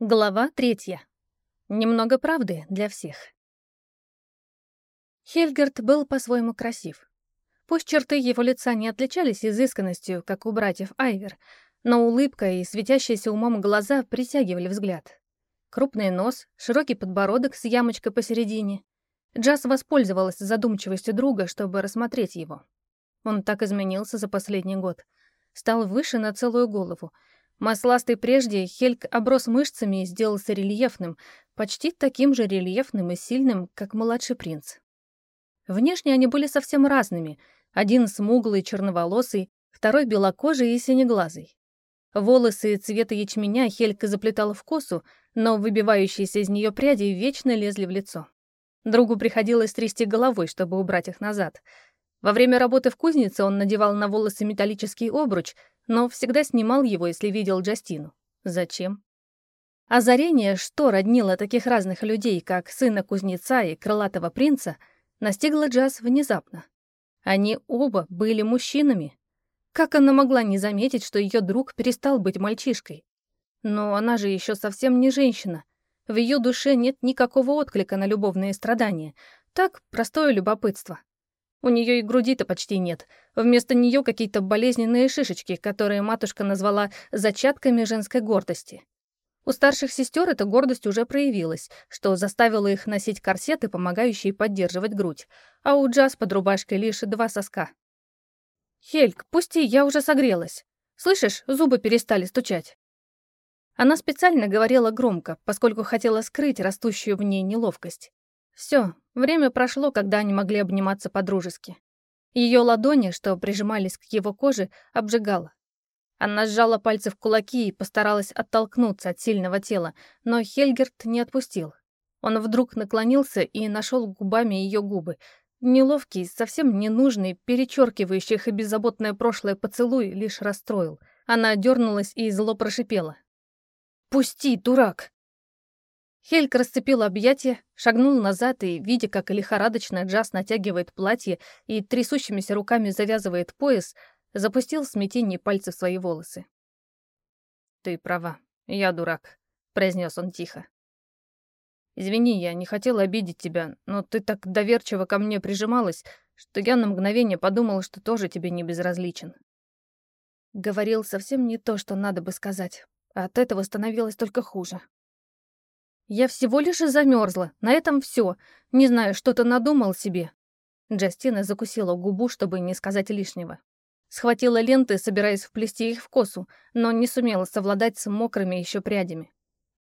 Глава третья. Немного правды для всех. Хельгард был по-своему красив. Пусть черты его лица не отличались изысканностью, как у братьев Айвер, но улыбка и светящиеся умом глаза притягивали взгляд. Крупный нос, широкий подбородок с ямочкой посередине. Джаз воспользовалась задумчивостью друга, чтобы рассмотреть его. Он так изменился за последний год. Стал выше на целую голову — Масластый прежде, Хельк оброс мышцами и сделался рельефным, почти таким же рельефным и сильным, как младший принц. Внешне они были совсем разными. Один смуглый, черноволосый, второй белокожий и синеглазый. Волосы цвета ячменя Хелька заплетала в косу, но выбивающиеся из нее пряди вечно лезли в лицо. Другу приходилось трясти головой, чтобы убрать их назад. Во время работы в кузнице он надевал на волосы металлический обруч — но всегда снимал его, если видел Джастину. Зачем? Озарение, что роднило таких разных людей, как сына кузнеца и крылатого принца, настигло Джаз внезапно. Они оба были мужчинами. Как она могла не заметить, что ее друг перестал быть мальчишкой? Но она же еще совсем не женщина. В ее душе нет никакого отклика на любовные страдания. Так, простое любопытство. У нее и груди-то почти нет. Вместо нее какие-то болезненные шишечки, которые матушка назвала зачатками женской гордости. У старших сестер эта гордость уже проявилась, что заставило их носить корсеты, помогающие поддерживать грудь, а у Джаз под рубашкой лишь два соска. «Хельк, пусти, я уже согрелась. Слышишь, зубы перестали стучать». Она специально говорила громко, поскольку хотела скрыть растущую в ней неловкость. Все, время прошло, когда они могли обниматься по-дружески. Ее ладони, что прижимались к его коже, обжигало. Она сжала пальцы в кулаки и постаралась оттолкнуться от сильного тела, но Хельгерт не отпустил. Он вдруг наклонился и нашел губами ее губы. Неловкий, совсем ненужный, перечеркивающий их и беззаботное прошлое поцелуй лишь расстроил. Она дернулась и зло прошипела. «Пусти, дурак!» Хельк расцепил объятия, шагнул назад и, видя, как лихорадочно Джаз натягивает платье и трясущимися руками завязывает пояс, запустил смятение пальцы в свои волосы. «Ты права, я дурак», — произнес он тихо. «Извини, я не хотел обидеть тебя, но ты так доверчиво ко мне прижималась, что я на мгновение подумал, что тоже тебе не безразличен». Говорил совсем не то, что надо бы сказать. От этого становилось только хуже. Я всего лишь замерзла. На этом все. Не знаю, что ты надумал себе. Джастина закусила губу, чтобы не сказать лишнего. Схватила ленты, собираясь вплести их в косу, но не сумела совладать с мокрыми еще прядями.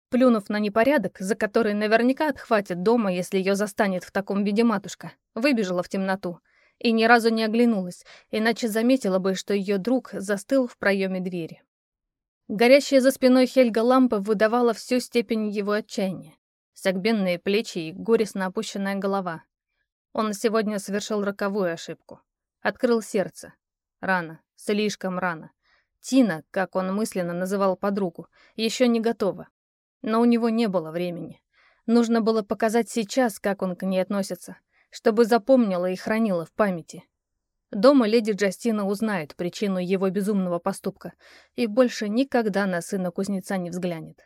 Плюнув на непорядок, за который наверняка отхватит дома, если ее застанет в таком виде матушка, выбежала в темноту и ни разу не оглянулась, иначе заметила бы, что ее друг застыл в проеме двери. Горящая за спиной Хельга лампа выдавала всю степень его отчаяния. Согбенные плечи и горестно опущенная голова. Он сегодня совершил роковую ошибку. Открыл сердце. Рано, слишком рано. Тина, как он мысленно называл подругу, еще не готова. Но у него не было времени. Нужно было показать сейчас, как он к ней относится, чтобы запомнила и хранила в памяти. Дома леди Джастина узнает причину его безумного поступка и больше никогда на сына кузнеца не взглянет.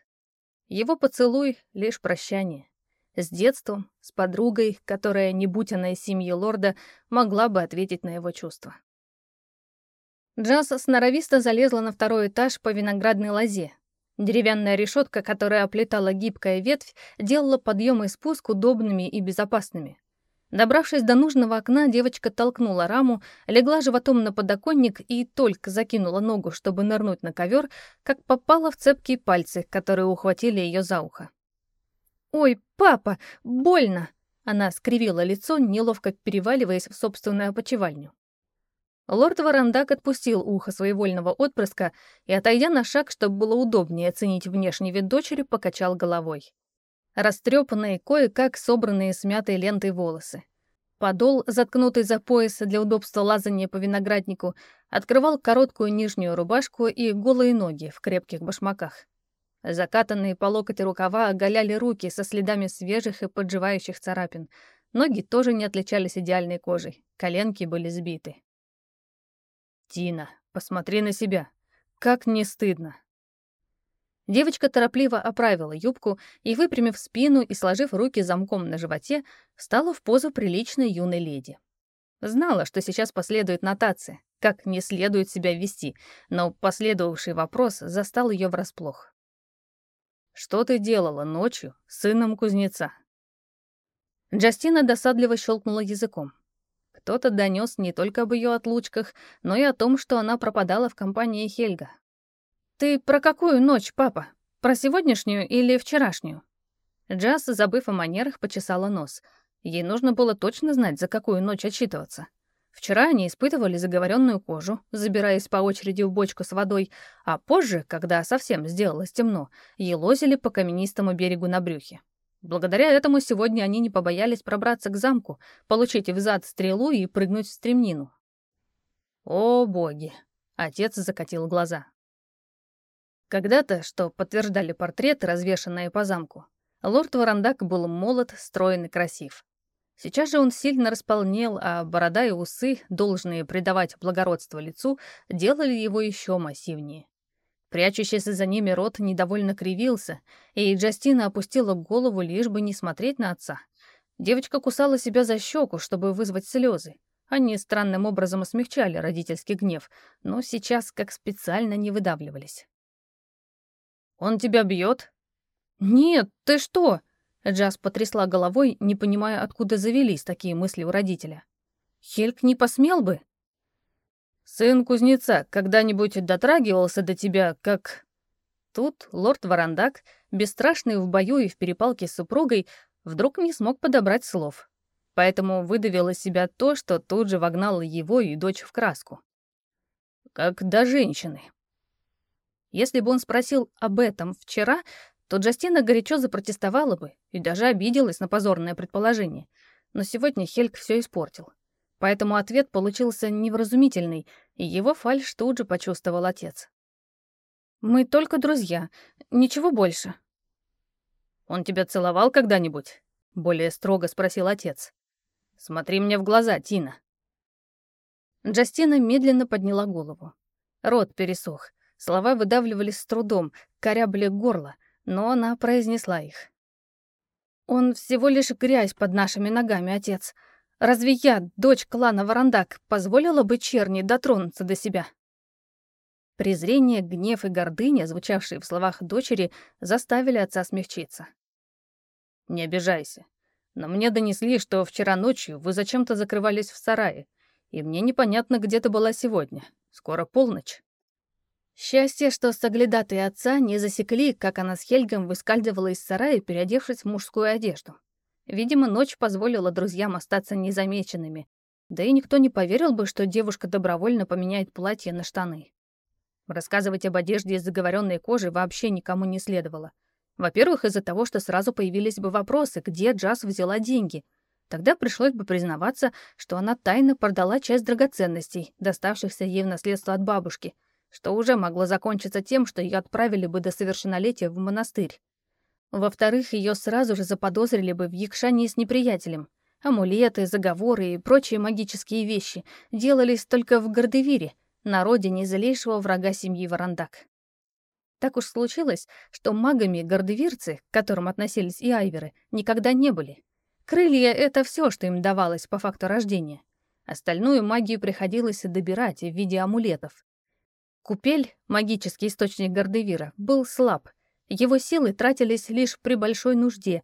Его поцелуй — лишь прощание. С детством, с подругой, которая, не будь она из семьи лорда, могла бы ответить на его чувства. Джаз сноровисто залезла на второй этаж по виноградной лозе. Деревянная решетка, которая оплетала гибкая ветвь, делала подъем и спуск удобными и безопасными. Добравшись до нужного окна, девочка толкнула раму, легла животом на подоконник и только закинула ногу, чтобы нырнуть на ковер, как попала в цепкие пальцы, которые ухватили ее за ухо. «Ой, папа, больно!» Она скривила лицо, неловко переваливаясь в собственную опочивальню. Лорд Варандак отпустил ухо своевольного отпрыска и, отойдя на шаг, чтобы было удобнее оценить внешний вид дочери, покачал головой растрепанные, кое-как собранные смятой лентой волосы. Подол, заткнутый за пояс для удобства лазания по винограднику, открывал короткую нижнюю рубашку и голые ноги в крепких башмаках. Закатанные по локоть рукава оголяли руки со следами свежих и подживающих царапин. Ноги тоже не отличались идеальной кожей, коленки были сбиты. «Тина, посмотри на себя. Как не стыдно!» Девочка торопливо оправила юбку и, выпрямив спину и сложив руки замком на животе, встала в позу приличной юной леди. Знала, что сейчас последует нотация, как не следует себя вести, но последовавший вопрос застал ее врасплох. «Что ты делала ночью с сыном кузнеца?» Джастина досадливо щелкнула языком. Кто-то донес не только об ее отлучках, но и о том, что она пропадала в компании Хельга. «Ты про какую ночь, папа? Про сегодняшнюю или вчерашнюю?» Джаз, забыв о манерах, почесала нос. Ей нужно было точно знать, за какую ночь отчитываться. Вчера они испытывали заговоренную кожу, забираясь по очереди в бочку с водой, а позже, когда совсем сделалось темно, елозили по каменистому берегу на брюхе. Благодаря этому сегодня они не побоялись пробраться к замку, получить в зад стрелу и прыгнуть в стремнину. «О, боги!» — отец закатил глаза. Когда-то, что подтверждали портреты, развешанные по замку, лорд Варандак был молод, строен и красив. Сейчас же он сильно располнел, а борода и усы, должные придавать благородство лицу, делали его еще массивнее. Прячущийся за ними рот недовольно кривился, и Джастина опустила голову, лишь бы не смотреть на отца. Девочка кусала себя за щеку, чтобы вызвать слезы. Они странным образом смягчали родительский гнев, но сейчас как специально не выдавливались. «Он тебя бьет?» «Нет, ты что?» Джаз потрясла головой, не понимая, откуда завелись такие мысли у родителя. «Хельк не посмел бы?» «Сын кузнеца когда-нибудь дотрагивался до тебя, как...» Тут лорд Варандак, бесстрашный в бою и в перепалке с супругой, вдруг не смог подобрать слов. Поэтому выдавил из себя то, что тут же вогнало его и дочь в краску. «Как до женщины», если бы он спросил об этом вчера, то Джастина горячо запротестовала бы и даже обиделась на позорное предположение. Но сегодня Хельк все испортил. Поэтому ответ получился невразумительный, и его фальшь тут же почувствовал отец. «Мы только друзья, ничего больше». «Он тебя целовал когда-нибудь?» — более строго спросил отец. «Смотри мне в глаза, Тина». Джастина медленно подняла голову. Рот пересох. Слова выдавливались с трудом, корябли горло, но она произнесла их. «Он всего лишь грязь под нашими ногами, отец. Разве я, дочь клана Варандак, позволила бы черни дотронуться до себя?» Презрение, гнев и гордыня, звучавшие в словах дочери, заставили отца смягчиться. «Не обижайся. Но мне донесли, что вчера ночью вы зачем-то закрывались в сарае, и мне непонятно, где ты была сегодня. Скоро полночь». Счастье, что соглядатые отца не засекли, как она с Хельгом выскальзывала из сарая, переодевшись в мужскую одежду. Видимо, ночь позволила друзьям остаться незамеченными. Да и никто не поверил бы, что девушка добровольно поменяет платье на штаны. Рассказывать об одежде из заговоренной кожи вообще никому не следовало. Во-первых, из-за того, что сразу появились бы вопросы, где Джаз взяла деньги. Тогда пришлось бы признаваться, что она тайно продала часть драгоценностей, доставшихся ей в наследство от бабушки — что уже могло закончиться тем, что ее отправили бы до совершеннолетия в монастырь. Во-вторых, ее сразу же заподозрили бы в якшании с неприятелем. Амулеты, заговоры и прочие магические вещи делались только в Гордевире, на родине злейшего врага семьи Варандак. Так уж случилось, что магами гордевирцы, к которым относились и айверы, никогда не были. Крылья — это все, что им давалось по факту рождения. Остальную магию приходилось добирать в виде амулетов. Купель, магический источник Гордевира, был слаб. Его силы тратились лишь при большой нужде.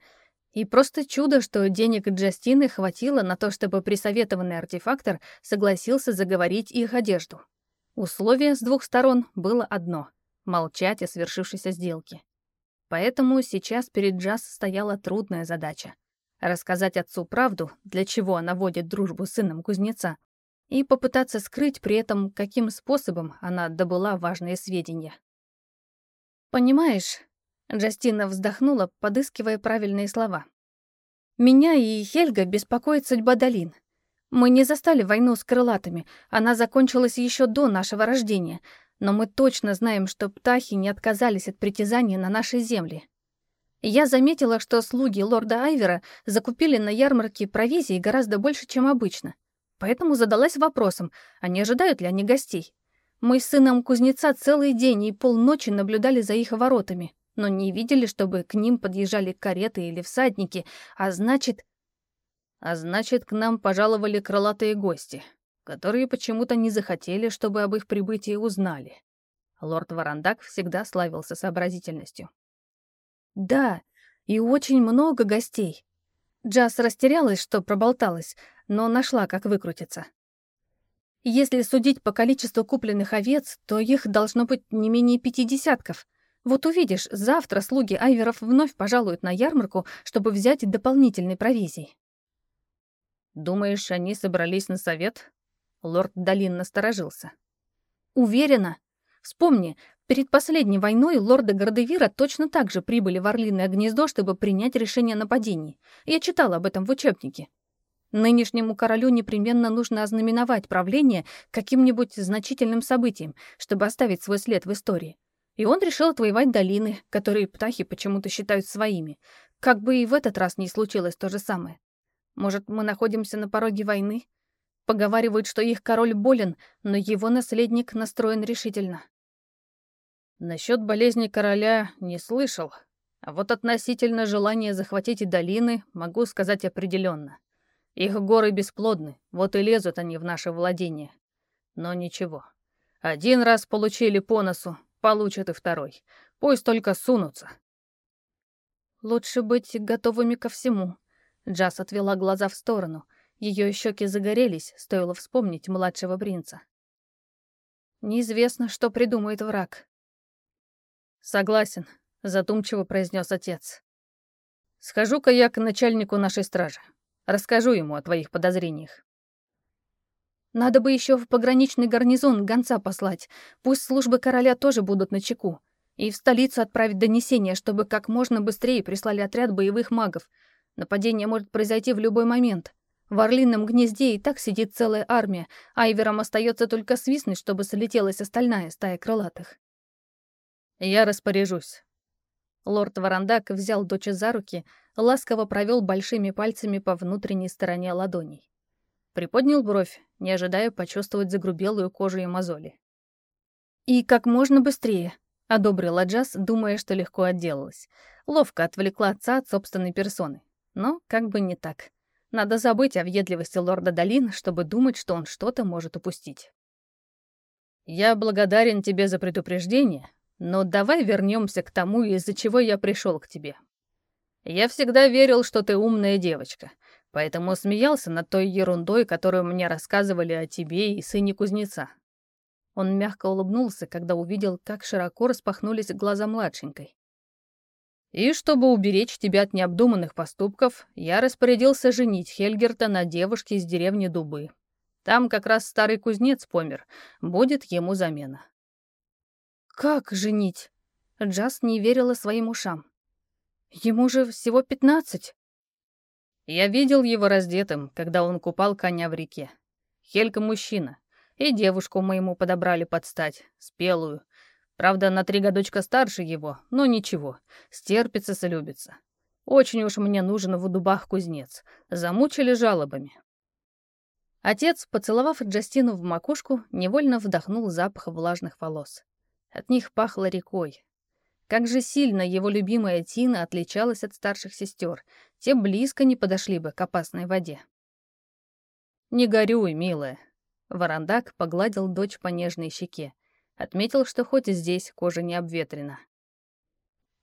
И просто чудо, что денег Джастины хватило на то, чтобы присоветованный артефактор согласился заговорить их одежду. Условие с двух сторон было одно — молчать о свершившейся сделке. Поэтому сейчас перед Джаз стояла трудная задача — рассказать отцу правду, для чего она водит дружбу с сыном кузнеца, и попытаться скрыть при этом, каким способом она добыла важные сведения. «Понимаешь», — Джастина вздохнула, подыскивая правильные слова. «Меня и Хельга беспокоит судьба долин. Мы не застали войну с крылатыми, она закончилась еще до нашего рождения, но мы точно знаем, что птахи не отказались от притязания на наши земли. Я заметила, что слуги лорда Айвера закупили на ярмарке провизии гораздо больше, чем обычно. Поэтому задалась вопросом, а не ожидают ли они гостей. Мы с сыном кузнеца целый день и полночи наблюдали за их воротами, но не видели, чтобы к ним подъезжали кареты или всадники, а значит... А значит, к нам пожаловали крылатые гости, которые почему-то не захотели, чтобы об их прибытии узнали. Лорд Варандак всегда славился сообразительностью. «Да, и очень много гостей». Джаз растерялась, что проболталась, но нашла, как выкрутиться. Если судить по количеству купленных овец, то их должно быть не менее пяти десятков. Вот увидишь, завтра слуги Айверов вновь пожалуют на ярмарку, чтобы взять дополнительной провизии. «Думаешь, они собрались на совет?» Лорд Долин насторожился. «Уверена. Вспомни, перед последней войной лорды Гордевира точно так же прибыли в Орлиное гнездо, чтобы принять решение о нападении. Я читала об этом в учебнике. Нынешнему королю непременно нужно ознаменовать правление каким-нибудь значительным событием, чтобы оставить свой след в истории. И он решил отвоевать долины, которые птахи почему-то считают своими. Как бы и в этот раз не случилось то же самое. Может, мы находимся на пороге войны? Поговаривают, что их король болен, но его наследник настроен решительно. Насчет болезни короля не слышал, а вот относительно желания захватить долины могу сказать определенно. Их горы бесплодны, вот и лезут они в наше владение. Но ничего. Один раз получили по носу, получат и второй. Пусть только сунутся. Лучше быть готовыми ко всему. Джаз отвела глаза в сторону. Ее щеки загорелись, стоило вспомнить младшего принца. Неизвестно, что придумает враг. Согласен, задумчиво произнес отец. Схожу-ка я к начальнику нашей стражи. Расскажу ему о твоих подозрениях. Надо бы еще в пограничный гарнизон гонца послать. Пусть службы короля тоже будут на чеку. И в столицу отправить донесение, чтобы как можно быстрее прислали отряд боевых магов. Нападение может произойти в любой момент. В орлином гнезде и так сидит целая армия, Айверам остается только свистнуть, чтобы солетелась остальная стая крылатых. Я распоряжусь. Лорд Варандак взял дочь за руки, ласково провел большими пальцами по внутренней стороне ладоней. Приподнял бровь, не ожидая почувствовать загрубелую кожу и мозоли. «И как можно быстрее», — одобрила Джаз, думая, что легко отделалась. Ловко отвлекла отца от собственной персоны. Но как бы не так. Надо забыть о въедливости лорда Долин, чтобы думать, что он что-то может упустить. «Я благодарен тебе за предупреждение, но давай вернемся к тому, из-за чего я пришел к тебе. Я всегда верил, что ты умная девочка, поэтому смеялся над той ерундой, которую мне рассказывали о тебе и сыне кузнеца. Он мягко улыбнулся, когда увидел, как широко распахнулись глаза младшенькой. И чтобы уберечь тебя от необдуманных поступков, я распорядился женить Хельгерта на девушке из деревни Дубы. Там как раз старый кузнец помер, будет ему замена. «Как женить?» Джаз не верила своим ушам. «Ему же всего пятнадцать». Я видел его раздетым, когда он купал коня в реке. Хелька мужчина. И девушку мы ему подобрали под стать, спелую. Правда, на три годочка старше его, но ничего, стерпится, солюбится. Очень уж мне нужен в дубах кузнец. Замучили жалобами. Отец, поцеловав Джастину в макушку, невольно вдохнул запах влажных волос. От них пахло рекой. Как же сильно его любимая Тина отличалась от старших сестер. Те близко не подошли бы к опасной воде. «Не горюй, милая». Варандак погладил дочь по нежной щеке. Отметил, что хоть и здесь кожа не обветрена.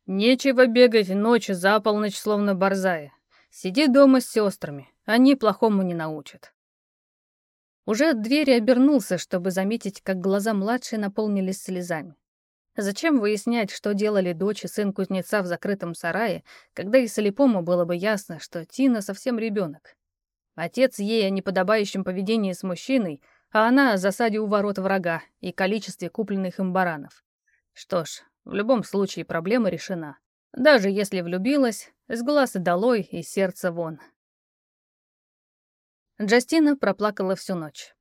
«Нечего бегать ночью за полночь, словно борзая. Сиди дома с сестрами, они плохому не научат». Уже от двери обернулся, чтобы заметить, как глаза младшей наполнились слезами. Зачем выяснять, что делали дочь и сын кузнеца в закрытом сарае, когда и слепому было бы ясно, что Тина совсем ребенок? Отец ей о неподобающем поведении с мужчиной, а она о засаде у ворот врага и количестве купленных им баранов. Что ж, в любом случае проблема решена. Даже если влюбилась, с глаз долой и сердца вон. Джастина проплакала всю ночь.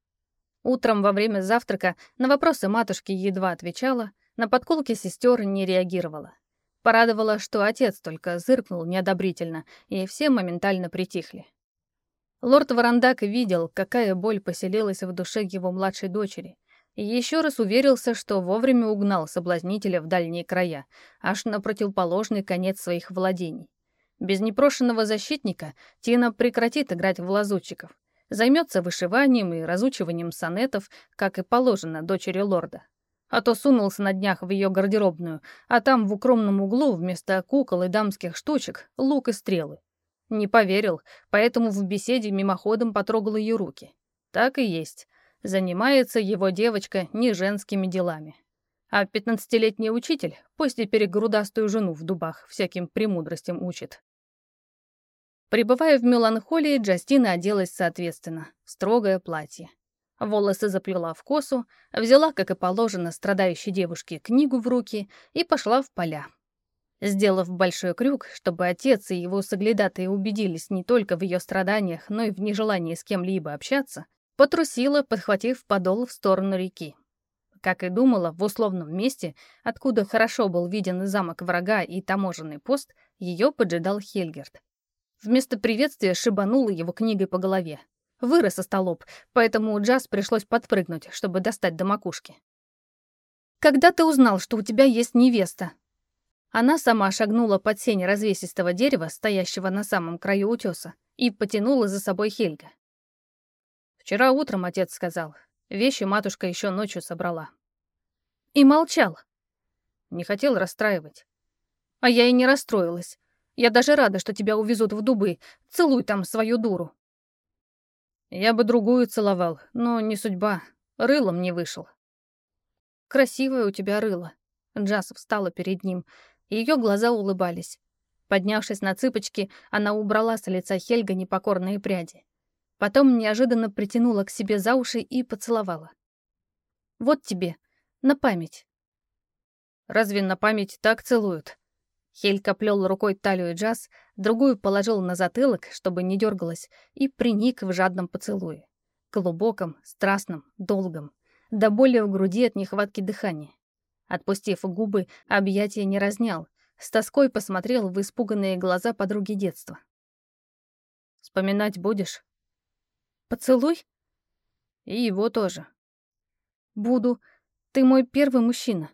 Утром во время завтрака на вопросы матушки едва отвечала, на подколки сестер не реагировала. Порадовало, что отец только зыркнул неодобрительно, и все моментально притихли. Лорд Варандак видел, какая боль поселилась в душе его младшей дочери, И еще раз уверился, что вовремя угнал соблазнителя в дальние края, аж на противоположный конец своих владений. Без непрошенного защитника Тина прекратит играть в лазутчиков, займется вышиванием и разучиванием сонетов, как и положено дочери лорда. А то сунулся на днях в ее гардеробную, а там в укромном углу вместо кукол и дамских штучек лук и стрелы. Не поверил, поэтому в беседе мимоходом потрогал ее руки. Так и есть. Занимается его девочка не женскими делами. А пятнадцатилетний учитель пусть и перегрудастую жену в дубах всяким премудростям учит. Прибывая в меланхолии, Джастина оделась соответственно. Строгое платье. Волосы заплела в косу, взяла, как и положено, страдающей девушке книгу в руки и пошла в поля. Сделав большой крюк, чтобы отец и его соглядатые убедились не только в ее страданиях, но и в нежелании с кем-либо общаться, потрусила, подхватив подол в сторону реки. Как и думала, в условном месте, откуда хорошо был виден замок врага и таможенный пост, ее поджидал Хельгерт. Вместо приветствия шибанула его книгой по голове. Вырос остолоп, поэтому Джаз пришлось подпрыгнуть, чтобы достать до макушки. «Когда ты узнал, что у тебя есть невеста?» Она сама шагнула под сень развесистого дерева, стоящего на самом краю утеса, и потянула за собой Хельга. Вчера утром отец сказал, вещи матушка еще ночью собрала. И молчал. Не хотел расстраивать. А я и не расстроилась. Я даже рада, что тебя увезут в дубы. Целуй там свою дуру. Я бы другую целовал, но не судьба. Рылом не вышел. Красивое у тебя рыло. Джаз встала перед ним. Ее глаза улыбались. Поднявшись на цыпочки, она убрала с лица Хельга непокорные пряди. Потом неожиданно притянула к себе за уши и поцеловала. «Вот тебе, на память». «Разве на память так целуют?» Хелька плел рукой талию Джаз, другую положил на затылок, чтобы не дергалась, и приник в жадном поцелуе. Глубоком, страстном, долгом. До боли в груди от нехватки дыхания. Отпустив губы, объятия не разнял. С тоской посмотрел в испуганные глаза подруги детства. «Вспоминать будешь?» «Поцелуй?» «И его тоже». «Буду. Ты мой первый мужчина».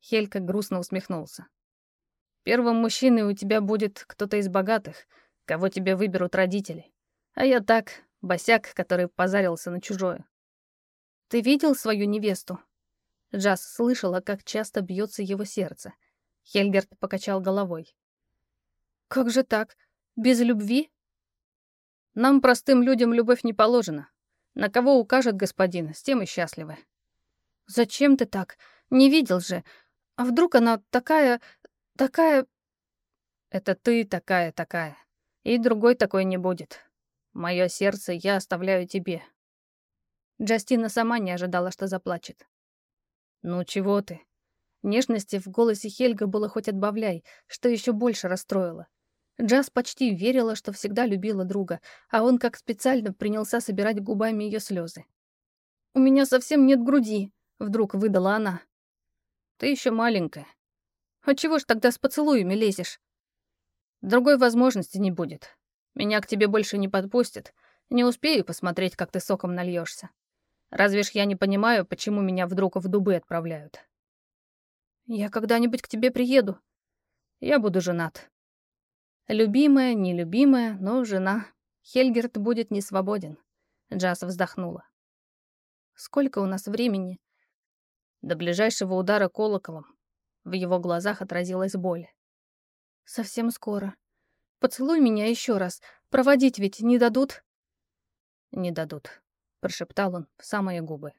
Хелька грустно усмехнулся. «Первым мужчиной у тебя будет кто-то из богатых, кого тебе выберут родители. А я так, босяк, который позарился на чужое». «Ты видел свою невесту?» Джаз слышала, как часто бьется его сердце. Хельгерт покачал головой. «Как же так? Без любви?» «Нам, простым людям, любовь не положена. На кого укажет господин, с тем и счастливы». «Зачем ты так? Не видел же. А вдруг она такая... такая...» «Это ты такая-такая. И другой такой не будет. Мое сердце я оставляю тебе». Джастина сама не ожидала, что заплачет. «Ну чего ты?» Нежности в голосе Хельга было хоть отбавляй, что еще больше расстроило. Джаз почти верила, что всегда любила друга, а он как специально принялся собирать губами ее слезы. «У меня совсем нет груди», — вдруг выдала она. «Ты еще маленькая. А чего ж тогда с поцелуями лезешь?» «Другой возможности не будет. Меня к тебе больше не подпустят. Не успею посмотреть, как ты соком нальешься. Разве ж я не понимаю, почему меня вдруг в дубы отправляют? Я когда-нибудь к тебе приеду. Я буду женат. Любимая, нелюбимая, но жена. Хельгерт будет не свободен. Джаз вздохнула. Сколько у нас времени? До ближайшего удара колоколом. В его глазах отразилась боль. Совсем скоро. Поцелуй меня еще раз. Проводить ведь не дадут? Не дадут прошептал он в самые губы.